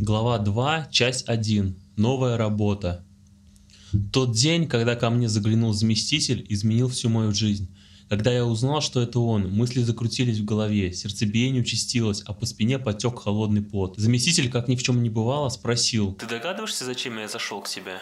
Глава 2, часть 1. Новая работа. Тот день, когда ко мне заглянул заместитель, изменил всю мою жизнь. Когда я узнал, что это он, мысли закрутились в голове, сердцебиение участилось, а по спине потек холодный пот. Заместитель, как ни в чем не бывало, спросил. Ты догадываешься, зачем я зашел к тебе?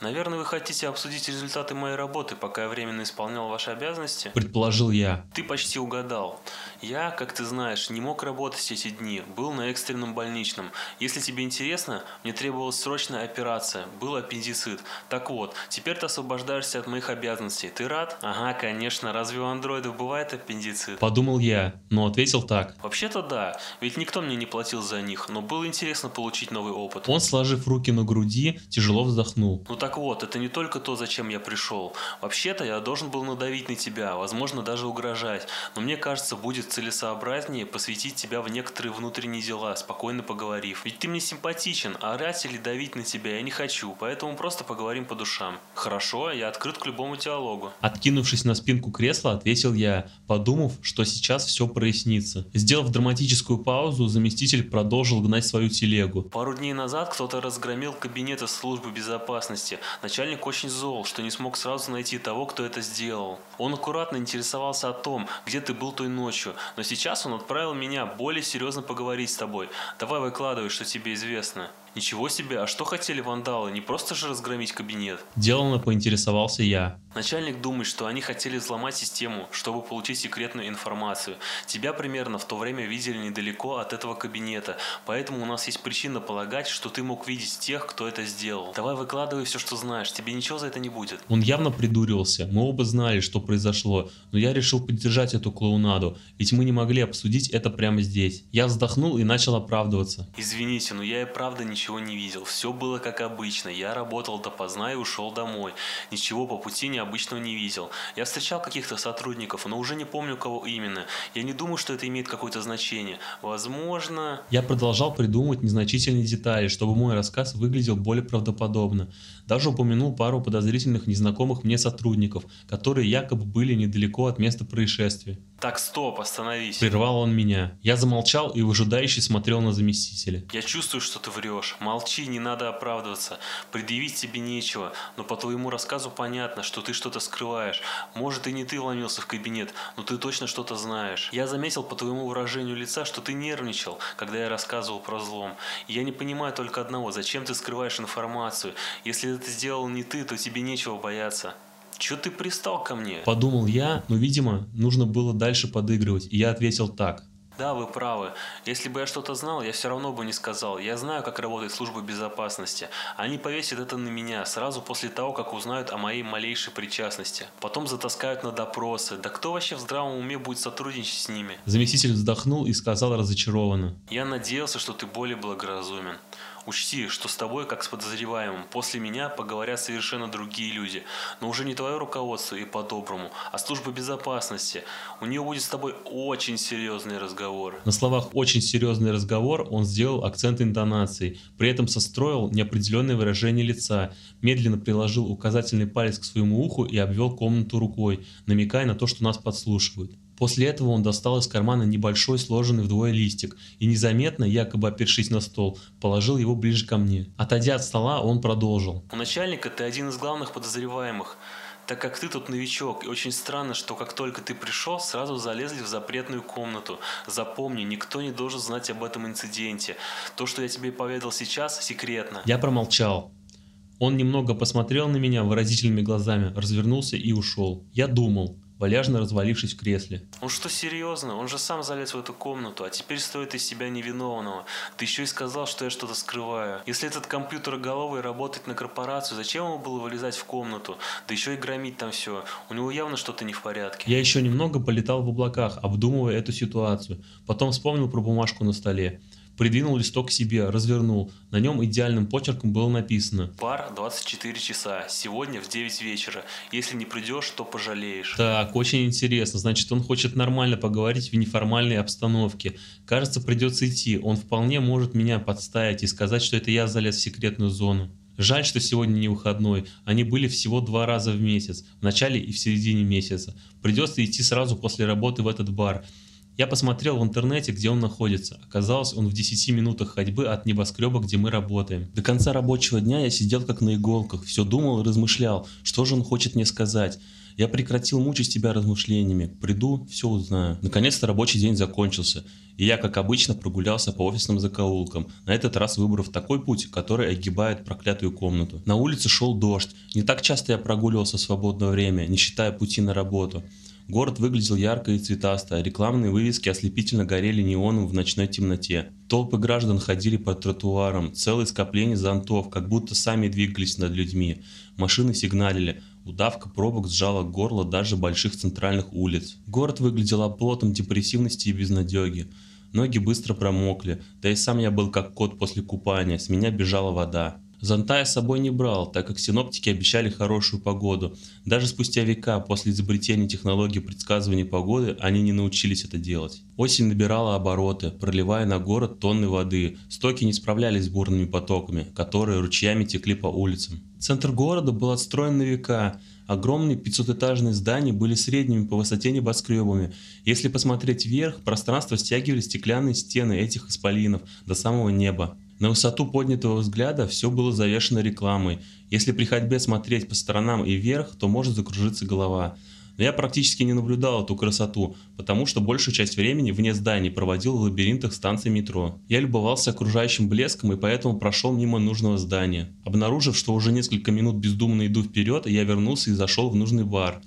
Наверное, вы хотите обсудить результаты моей работы, пока я временно исполнял ваши обязанности? Предположил я. Ты почти угадал. Я, как ты знаешь, не мог работать эти дни, был на экстренном больничном. Если тебе интересно, мне требовалась срочная операция, был аппендицит. Так вот, теперь ты освобождаешься от моих обязанностей. Ты рад? Ага, конечно, разве у андроидов бывает аппендицит? Подумал я, но ответил так. Вообще-то да, ведь никто мне не платил за них, но было интересно получить новый опыт. Он, сложив руки на груди, тяжело вздохнул. Ну так вот, это не только то, зачем я пришел. Вообще-то я должен был надавить на тебя, возможно, даже угрожать. Но мне кажется, будет целесообразнее посвятить тебя в некоторые внутренние дела, спокойно поговорив. Ведь ты мне симпатичен, а орать или давить на тебя я не хочу, поэтому просто поговорим по душам. Хорошо, я открыт к любому диалогу. Откинувшись на спинку кресла, ответил я, подумав, что сейчас все прояснится. Сделав драматическую паузу, заместитель продолжил гнать свою телегу. Пару дней назад кто-то разгромил кабинеты службы безопасности. Начальник очень зол, что не смог сразу найти того, кто это сделал. Он аккуратно интересовался о том, где ты был той ночью, но сейчас он отправил меня более серьезно поговорить с тобой. Давай выкладывай, что тебе известно. Ничего себе, а что хотели вандалы? Не просто же разгромить кабинет? Деланно поинтересовался я. Начальник думает, что они хотели взломать систему, чтобы получить секретную информацию. Тебя примерно в то время видели недалеко от этого кабинета, поэтому у нас есть причина полагать, что ты мог видеть тех, кто это сделал. Давай выкладывай все, что знаешь, тебе ничего за это не будет. Он явно придурился, мы оба знали, что произошло, но я решил поддержать эту клоунаду, ведь мы не могли обсудить это прямо здесь. Я вздохнул и начал оправдываться. Извините, но я и правда ничего ничего не видел. Все было как обычно. Я работал допоздна и ушел домой. Ничего по пути необычного не видел. Я встречал каких-то сотрудников, но уже не помню, кого именно. Я не думаю, что это имеет какое-то значение. Возможно... Я продолжал придумывать незначительные детали, чтобы мой рассказ выглядел более правдоподобно. Даже упомянул пару подозрительных незнакомых мне сотрудников, которые якобы были недалеко от места происшествия. Так, стоп, остановись. Прервал он меня. Я замолчал и выжидающе смотрел на заместителя. Я чувствую, что ты врешь. Молчи, не надо оправдываться. Предъявить тебе нечего, но по твоему рассказу понятно, что ты что-то скрываешь. Может и не ты вломился в кабинет, но ты точно что-то знаешь. Я заметил по твоему выражению лица, что ты нервничал, когда я рассказывал про взлом. И я не понимаю только одного, зачем ты скрываешь информацию? Если это сделал не ты, то тебе нечего бояться. Чё ты пристал ко мне? Подумал я, но, видимо, нужно было дальше подыгрывать, и я ответил так. Да, вы правы. Если бы я что-то знал, я все равно бы не сказал. Я знаю, как работает служба безопасности. Они повесят это на меня сразу после того, как узнают о моей малейшей причастности. Потом затаскают на допросы. Да кто вообще в здравом уме будет сотрудничать с ними? Заместитель вздохнул и сказал разочарованно. Я надеялся, что ты более благоразумен. Учти, что с тобой, как с подозреваемым, после меня поговорят совершенно другие люди, но уже не твое руководство и по-доброму, а служба безопасности. У нее будет с тобой очень серьезный разговор. На словах «очень серьезный разговор» он сделал акцент интонации, при этом состроил неопределенное выражение лица, медленно приложил указательный палец к своему уху и обвел комнату рукой, намекая на то, что нас подслушивают. После этого он достал из кармана небольшой сложенный вдвое листик и незаметно, якобы опершись на стол, положил его ближе ко мне. Отойдя от стола, он продолжил. У начальника ты один из главных подозреваемых. Так как ты тут новичок, и очень странно, что как только ты пришел, сразу залезли в запретную комнату. Запомни, никто не должен знать об этом инциденте. То, что я тебе поведал сейчас, секретно. Я промолчал. Он немного посмотрел на меня выразительными глазами, развернулся и ушел. Я думал, валяжно развалившись в кресле. Он что, серьезно? Он же сам залез в эту комнату, а теперь стоит из себя невиновного. Ты еще и сказал, что я что-то скрываю. Если этот компьютер головый работает на корпорацию, зачем ему было вылезать в комнату? Да еще и громить там все. У него явно что-то не в порядке. Я еще немного полетал в облаках, обдумывая эту ситуацию. Потом вспомнил про бумажку на столе придвинул листок к себе, развернул. На нем идеальным почерком было написано. Пар 24 часа. Сегодня в 9 вечера. Если не придешь, то пожалеешь. Так, очень интересно. Значит, он хочет нормально поговорить в неформальной обстановке. Кажется, придется идти. Он вполне может меня подставить и сказать, что это я залез в секретную зону. Жаль, что сегодня не выходной. Они были всего два раза в месяц, в начале и в середине месяца. Придется идти сразу после работы в этот бар. Я посмотрел в интернете, где он находится. Оказалось, он в 10 минутах ходьбы от небоскреба, где мы работаем. До конца рабочего дня я сидел как на иголках, все думал и размышлял, что же он хочет мне сказать. Я прекратил мучить себя размышлениями. Приду, все узнаю. Наконец-то рабочий день закончился, и я, как обычно, прогулялся по офисным закоулкам, на этот раз выбрав такой путь, который огибает проклятую комнату. На улице шел дождь. Не так часто я прогуливался в свободное время, не считая пути на работу. Город выглядел ярко и цветасто, а рекламные вывески ослепительно горели неоном в ночной темноте. Толпы граждан ходили по тротуарам, целые скопления зонтов, как будто сами двигались над людьми. Машины сигналили, удавка пробок сжала горло даже больших центральных улиц. Город выглядел оплотом депрессивности и безнадеги. Ноги быстро промокли, да и сам я был как кот после купания, с меня бежала вода. Зонта я с собой не брал, так как синоптики обещали хорошую погоду. Даже спустя века после изобретения технологии предсказывания погоды они не научились это делать. Осень набирала обороты, проливая на город тонны воды. Стоки не справлялись с бурными потоками, которые ручьями текли по улицам. Центр города был отстроен на века. Огромные 500-этажные здания были средними по высоте небоскребами. Если посмотреть вверх, пространство стягивали стеклянные стены этих исполинов до самого неба. На высоту поднятого взгляда все было завешено рекламой. Если при ходьбе смотреть по сторонам и вверх, то может закружиться голова. Но я практически не наблюдал эту красоту, потому что большую часть времени вне зданий проводил в лабиринтах станций метро. Я любовался окружающим блеском и поэтому прошел мимо нужного здания. Обнаружив, что уже несколько минут бездумно иду вперед, я вернулся и зашел в нужный бар.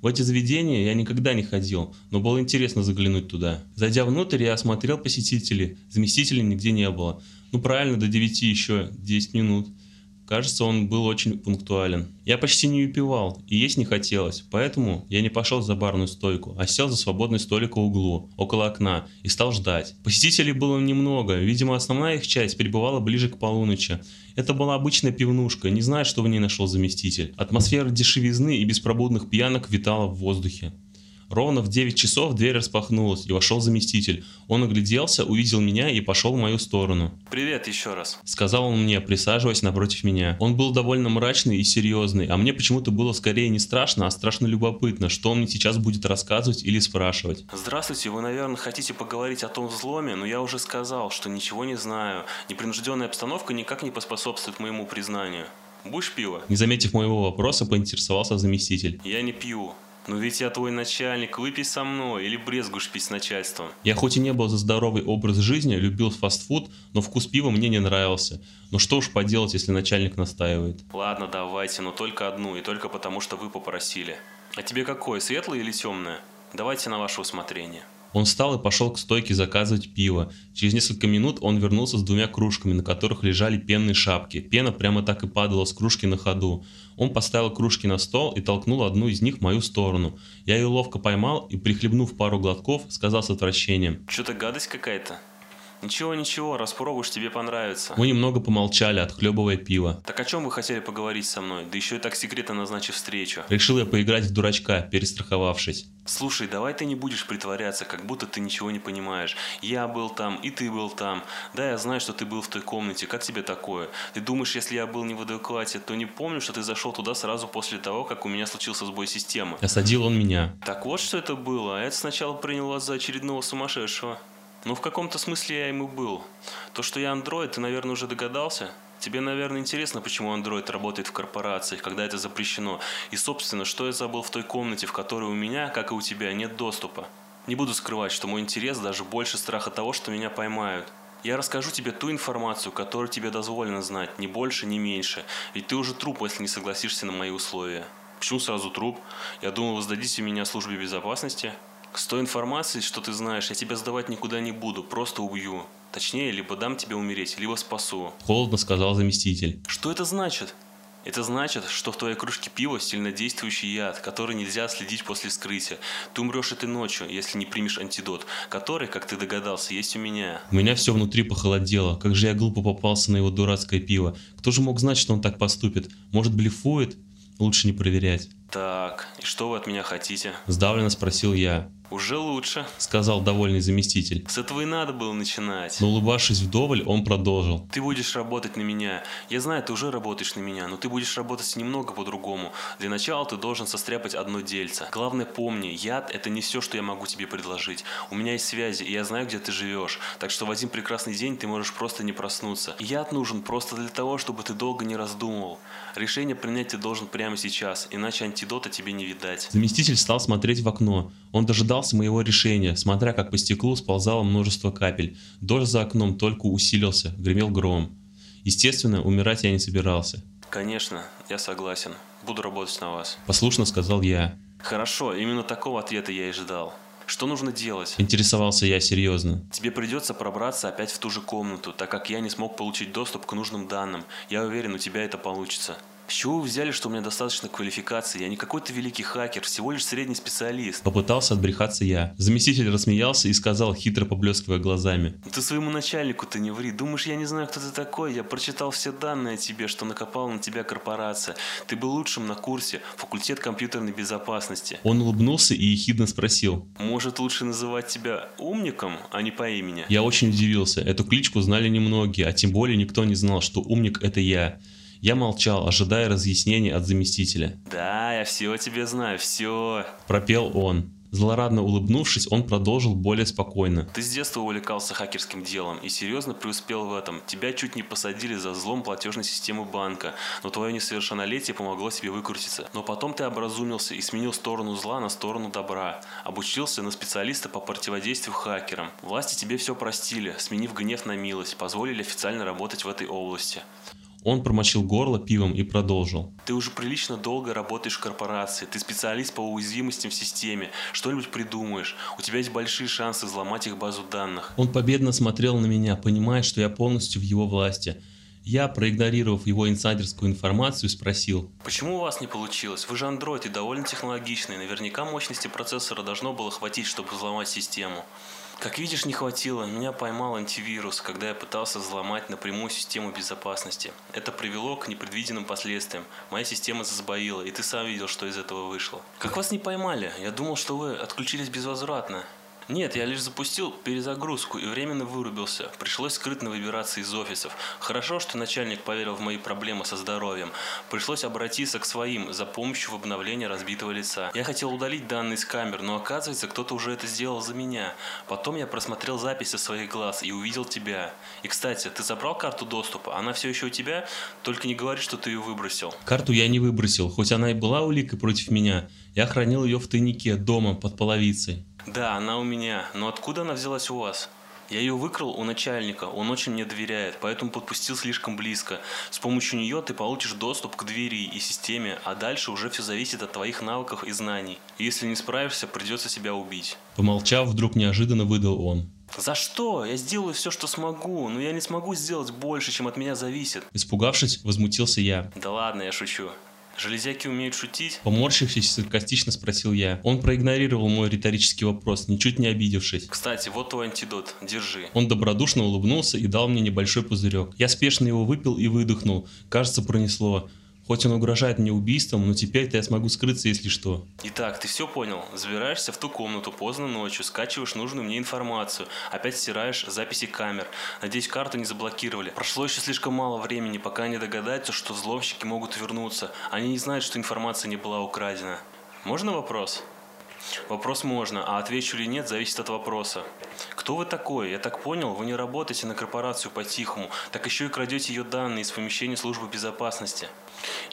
В эти заведения я никогда не ходил, но было интересно заглянуть туда. Зайдя внутрь, я осмотрел посетителей, заместителей нигде не было. Ну правильно, до 9 еще 10 минут. Кажется, он был очень пунктуален. Я почти не выпивал, и есть не хотелось, поэтому я не пошел за барную стойку, а сел за свободный столик в углу, около окна, и стал ждать. Посетителей было немного, видимо, основная их часть прибывала ближе к полуночи. Это была обычная пивнушка, не знаю, что в ней нашел заместитель. Атмосфера дешевизны и беспробудных пьянок витала в воздухе. Ровно в 9 часов дверь распахнулась, и вошел заместитель. Он огляделся, увидел меня и пошел в мою сторону. «Привет еще раз», — сказал он мне, присаживаясь напротив меня. Он был довольно мрачный и серьезный, а мне почему-то было скорее не страшно, а страшно любопытно, что он мне сейчас будет рассказывать или спрашивать. «Здравствуйте, вы, наверное, хотите поговорить о том взломе, но я уже сказал, что ничего не знаю. Непринужденная обстановка никак не поспособствует моему признанию. Будешь пиво?» Не заметив моего вопроса, поинтересовался заместитель. «Я не пью. «Ну ведь я твой начальник, выпей со мной или брезгуешь пить с начальством?» Я хоть и не был за здоровый образ жизни, любил фастфуд, но вкус пива мне не нравился. Ну что уж поделать, если начальник настаивает. Ладно, давайте, но только одну, и только потому, что вы попросили. А тебе какое, светлое или темное? Давайте на ваше усмотрение. Он встал и пошел к стойке заказывать пиво. Через несколько минут он вернулся с двумя кружками, на которых лежали пенные шапки. Пена прямо так и падала с кружки на ходу. Он поставил кружки на стол и толкнул одну из них в мою сторону. Я ее ловко поймал и, прихлебнув пару глотков, сказал с отвращением. «Что-то гадость какая-то?» Ничего, ничего, распробуешь, тебе понравится. Мы немного помолчали, отхлебывая пиво. Так о чем вы хотели поговорить со мной? Да еще и так секретно назначив встречу. Решил я поиграть в дурачка, перестраховавшись. Слушай, давай ты не будешь притворяться, как будто ты ничего не понимаешь. Я был там, и ты был там. Да, я знаю, что ты был в той комнате. Как тебе такое? Ты думаешь, если я был не в адеквате, то не помню, что ты зашел туда сразу после того, как у меня случился сбой системы. Осадил он меня. Так вот, что это было. А это сначала принял вас за очередного сумасшедшего. Ну, в каком-то смысле я ему был. То, что я андроид, ты, наверное, уже догадался? Тебе, наверное, интересно, почему Android работает в корпорациях, когда это запрещено. И, собственно, что я забыл в той комнате, в которой у меня, как и у тебя, нет доступа. Не буду скрывать, что мой интерес даже больше страха того, что меня поймают. Я расскажу тебе ту информацию, которую тебе дозволено знать, ни больше, ни меньше. Ведь ты уже труп, если не согласишься на мои условия. Почему сразу труп? Я думал, вы сдадите меня службе безопасности. С той информацией, что ты знаешь, я тебя сдавать никуда не буду, просто убью. Точнее, либо дам тебе умереть, либо спасу. Холодно сказал заместитель. Что это значит? Это значит, что в твоей кружке пива сильнодействующий яд, который нельзя следить после вскрытия. Ты умрешь этой ночью, если не примешь антидот, который, как ты догадался, есть у меня. У меня все внутри похолодело. Как же я глупо попался на его дурацкое пиво. Кто же мог знать, что он так поступит? Может, блефует? Лучше не проверять. Так, и что вы от меня хотите? Сдавленно спросил я. Уже лучше, сказал довольный заместитель. С этого и надо было начинать. Но улыбавшись вдоволь, он продолжил. Ты будешь работать на меня. Я знаю, ты уже работаешь на меня, но ты будешь работать немного по-другому. Для начала ты должен состряпать одно дельце. Главное помни, яд это не все, что я могу тебе предложить. У меня есть связи, и я знаю, где ты живешь. Так что в один прекрасный день ты можешь просто не проснуться. Яд нужен просто для того, чтобы ты долго не раздумывал. Решение принять ты должен прямо сейчас, иначе антидота тебе не видать. Заместитель стал смотреть в окно. Он дожидался моего решения, смотря как по стеклу сползало множество капель. Дождь за окном только усилился, гремел гром. Естественно, умирать я не собирался. Конечно, я согласен. Буду работать на вас. Послушно сказал я. Хорошо, именно такого ответа я и ждал. Что нужно делать? Интересовался я серьезно. Тебе придется пробраться опять в ту же комнату, так как я не смог получить доступ к нужным данным. Я уверен, у тебя это получится. С чего вы взяли, что у меня достаточно квалификации? Я не какой-то великий хакер, всего лишь средний специалист. Попытался отбрехаться я. Заместитель рассмеялся и сказал, хитро поблескивая глазами. Ты своему начальнику-то не ври. Думаешь, я не знаю, кто ты такой? Я прочитал все данные о тебе, что накопала на тебя корпорация. Ты был лучшим на курсе, факультет компьютерной безопасности. Он улыбнулся и ехидно спросил. Может, лучше называть тебя умником, а не по имени? Я очень удивился. Эту кличку знали немногие, а тем более никто не знал, что умник это я. Я молчал, ожидая разъяснений от заместителя. Да, я все о тебе знаю, все. Пропел он. Злорадно улыбнувшись, он продолжил более спокойно. Ты с детства увлекался хакерским делом и серьезно преуспел в этом. Тебя чуть не посадили за взлом платежной системы банка, но твое несовершеннолетие помогло себе выкрутиться. Но потом ты образумился и сменил сторону зла на сторону добра. Обучился на специалиста по противодействию хакерам. Власти тебе все простили, сменив гнев на милость, позволили официально работать в этой области. Он промочил горло пивом и продолжил. Ты уже прилично долго работаешь в корпорации, ты специалист по уязвимостям в системе, что-нибудь придумаешь, у тебя есть большие шансы взломать их базу данных. Он победно смотрел на меня, понимая, что я полностью в его власти. Я, проигнорировав его инсайдерскую информацию, спросил. Почему у вас не получилось? Вы же андроид и довольно технологичный. Наверняка мощности процессора должно было хватить, чтобы взломать систему. Как видишь, не хватило. Меня поймал антивирус, когда я пытался взломать напрямую систему безопасности. Это привело к непредвиденным последствиям. Моя система засбоила, и ты сам видел, что из этого вышло. Как вас не поймали? Я думал, что вы отключились безвозвратно. Нет, я лишь запустил перезагрузку и временно вырубился. Пришлось скрытно выбираться из офисов. Хорошо, что начальник поверил в мои проблемы со здоровьем. Пришлось обратиться к своим за помощью в обновлении разбитого лица. Я хотел удалить данные с камер, но оказывается, кто-то уже это сделал за меня. Потом я просмотрел записи своих глаз и увидел тебя. И, кстати, ты забрал карту доступа? Она все еще у тебя? Только не говори, что ты ее выбросил. Карту я не выбросил, хоть она и была уликой против меня. Я хранил ее в тайнике дома под половицей. Да, она у меня. Но откуда она взялась у вас? Я ее выкрал у начальника, он очень мне доверяет, поэтому подпустил слишком близко. С помощью нее ты получишь доступ к двери и системе, а дальше уже все зависит от твоих навыков и знаний. Если не справишься, придется себя убить. Помолчав, вдруг неожиданно выдал он. За что? Я сделаю все, что смогу, но я не смогу сделать больше, чем от меня зависит. Испугавшись, возмутился я. Да ладно, я шучу. Железяки умеют шутить? Поморщившись, саркастично спросил я. Он проигнорировал мой риторический вопрос, ничуть не обидевшись. Кстати, вот твой антидот, держи. Он добродушно улыбнулся и дал мне небольшой пузырек. Я спешно его выпил и выдохнул. Кажется, пронесло. Хоть он угрожает мне убийством, но теперь-то я смогу скрыться, если что. Итак, ты все понял. Забираешься в ту комнату поздно ночью, скачиваешь нужную мне информацию, опять стираешь записи камер. Надеюсь, карту не заблокировали. Прошло еще слишком мало времени, пока они догадаются, что взломщики могут вернуться. Они не знают, что информация не была украдена. Можно вопрос? Вопрос можно, а отвечу или нет, зависит от вопроса. Кто вы такой? Я так понял, вы не работаете на корпорацию по-тихому, так еще и крадете ее данные из помещения службы безопасности.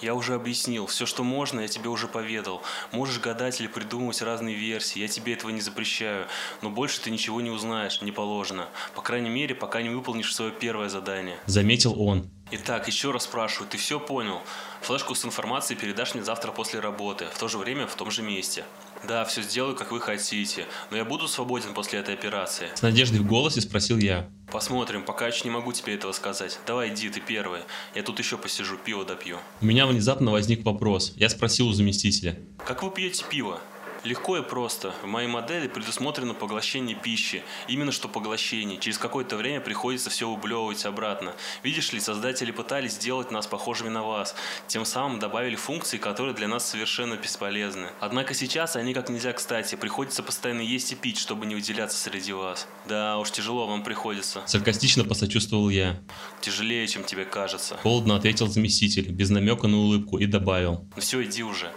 Я уже объяснил, все, что можно, я тебе уже поведал. Можешь гадать или придумывать разные версии, я тебе этого не запрещаю, но больше ты ничего не узнаешь, не положено. По крайней мере, пока не выполнишь свое первое задание. Заметил он. Итак, еще раз спрашиваю, ты все понял? Флешку с информацией передашь мне завтра после работы, в то же время в том же месте. Да, все сделаю, как вы хотите, но я буду свободен после этой операции. С надеждой в голосе спросил я. Посмотрим, пока еще не могу тебе этого сказать. Давай иди, ты первый. Я тут еще посижу, пиво допью. У меня внезапно возник вопрос. Я спросил у заместителя. Как вы пьете пиво? Легко и просто. В моей модели предусмотрено поглощение пищи. Именно что поглощение. Через какое-то время приходится все ублевывать обратно. Видишь ли, создатели пытались сделать нас похожими на вас. Тем самым добавили функции, которые для нас совершенно бесполезны. Однако сейчас они как нельзя кстати. Приходится постоянно есть и пить, чтобы не выделяться среди вас. Да уж тяжело вам приходится. Саркастично посочувствовал я. Тяжелее, чем тебе кажется. Холодно ответил заместитель, без намека на улыбку, и добавил. Ну все, иди уже.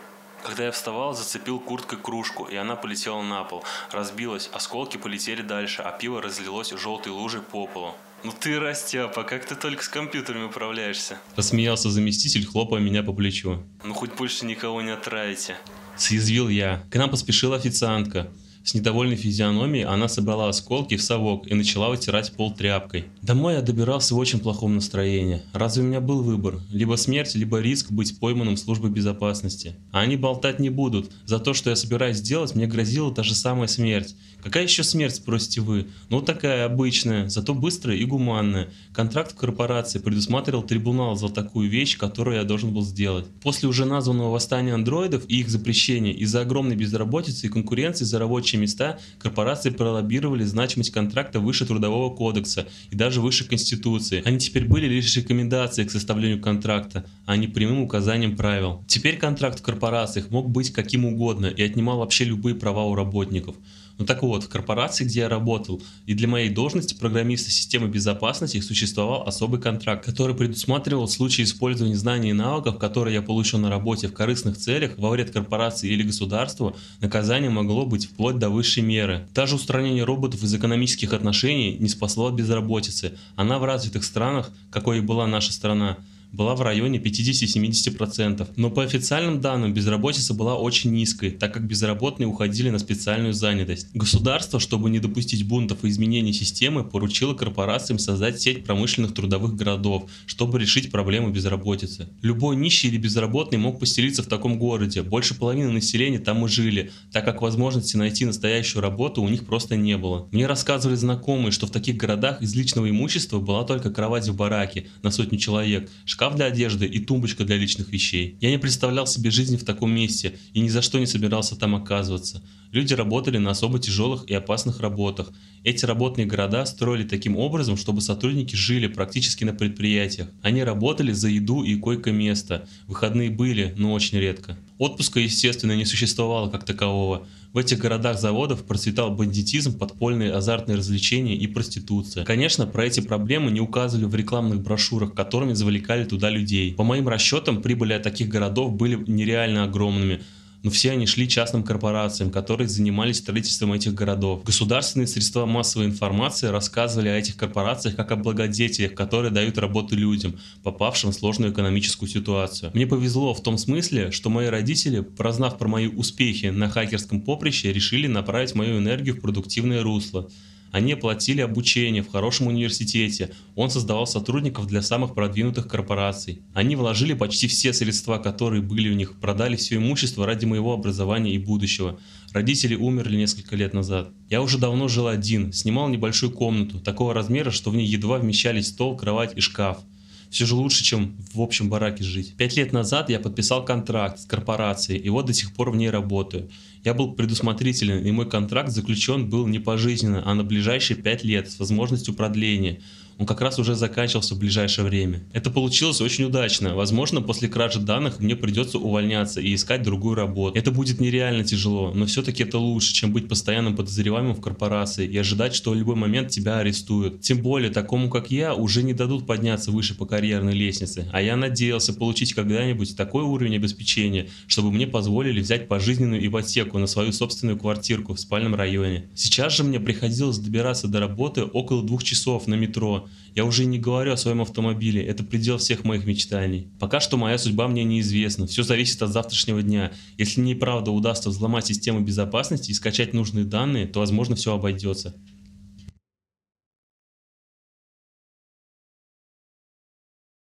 Когда я вставал, зацепил курткой кружку, и она полетела на пол. Разбилась, осколки полетели дальше, а пиво разлилось желтой лужей по полу. Ну ты, Растяпа, как ты только с компьютерами управляешься? Рассмеялся заместитель, хлопая меня по плечу. Ну хоть больше никого не отравите. Съязвил я. К нам поспешила официантка. С недовольной физиономией она собрала осколки в совок и начала вытирать пол тряпкой. Домой я добирался в очень плохом настроении. Разве у меня был выбор? Либо смерть, либо риск быть пойманным службой безопасности. А они болтать не будут. За то, что я собираюсь сделать, мне грозила та же самая смерть. Какая еще смерть, спросите вы? Ну такая обычная, зато быстрая и гуманная. Контракт в корпорации предусматривал трибунал за такую вещь, которую я должен был сделать. После уже названного восстания андроидов и их запрещения из-за огромной безработицы и конкуренции за рабочие места корпорации пролоббировали значимость контракта выше Трудового кодекса и даже выше Конституции. Они теперь были лишь рекомендацией к составлению контракта, а не прямым указанием правил. Теперь контракт в корпорациях мог быть каким угодно и отнимал вообще любые права у работников. Ну так вот, в корпорации, где я работал, и для моей должности программиста системы безопасности существовал особый контракт, который предусматривал в случае использования знаний и навыков, которые я получил на работе в корыстных целях, во вред корпорации или государству, наказание могло быть вплоть до высшей меры. Даже устранение роботов из экономических отношений не спасло от безработицы. Она в развитых странах, какой и была наша страна, была в районе 50-70%. Но по официальным данным безработица была очень низкой, так как безработные уходили на специальную занятость. Государство, чтобы не допустить бунтов и изменений системы, поручило корпорациям создать сеть промышленных трудовых городов, чтобы решить проблему безработицы. Любой нищий или безработный мог поселиться в таком городе, больше половины населения там и жили, так как возможности найти настоящую работу у них просто не было. Мне рассказывали знакомые, что в таких городах из личного имущества была только кровать в бараке на сотню человек, шкаф для одежды и тумбочка для личных вещей. Я не представлял себе жизни в таком месте и ни за что не собирался там оказываться. Люди работали на особо тяжелых и опасных работах. Эти работные города строили таким образом, чтобы сотрудники жили практически на предприятиях. Они работали за еду и койко-место. Выходные были, но очень редко. Отпуска, естественно, не существовало как такового. В этих городах-заводов процветал бандитизм, подпольные азартные развлечения и проституция. Конечно, про эти проблемы не указывали в рекламных брошюрах, которыми завлекали туда людей. По моим расчетам, прибыли от таких городов были нереально огромными – но все они шли частным корпорациям, которые занимались строительством этих городов. Государственные средства массовой информации рассказывали о этих корпорациях как о благодетелях, которые дают работу людям, попавшим в сложную экономическую ситуацию. Мне повезло в том смысле, что мои родители, прознав про мои успехи на хакерском поприще, решили направить мою энергию в продуктивное русло. Они оплатили обучение в хорошем университете, он создавал сотрудников для самых продвинутых корпораций. Они вложили почти все средства, которые были у них, продали все имущество ради моего образования и будущего. Родители умерли несколько лет назад. Я уже давно жил один, снимал небольшую комнату, такого размера, что в ней едва вмещались стол, кровать и шкаф все же лучше, чем в общем бараке жить. Пять лет назад я подписал контракт с корпорацией, и вот до сих пор в ней работаю. Я был предусмотрителен, и мой контракт заключен был не пожизненно, а на ближайшие пять лет с возможностью продления он как раз уже заканчивался в ближайшее время. Это получилось очень удачно. Возможно, после кражи данных мне придется увольняться и искать другую работу. Это будет нереально тяжело, но все-таки это лучше, чем быть постоянным подозреваемым в корпорации и ожидать, что в любой момент тебя арестуют. Тем более, такому как я уже не дадут подняться выше по карьерной лестнице, а я надеялся получить когда-нибудь такой уровень обеспечения, чтобы мне позволили взять пожизненную ипотеку на свою собственную квартирку в спальном районе. Сейчас же мне приходилось добираться до работы около двух часов на метро, я уже не говорю о своем автомобиле, это предел всех моих мечтаний. Пока что моя судьба мне неизвестна, все зависит от завтрашнего дня. Если мне правда удастся взломать систему безопасности и скачать нужные данные, то возможно все обойдется.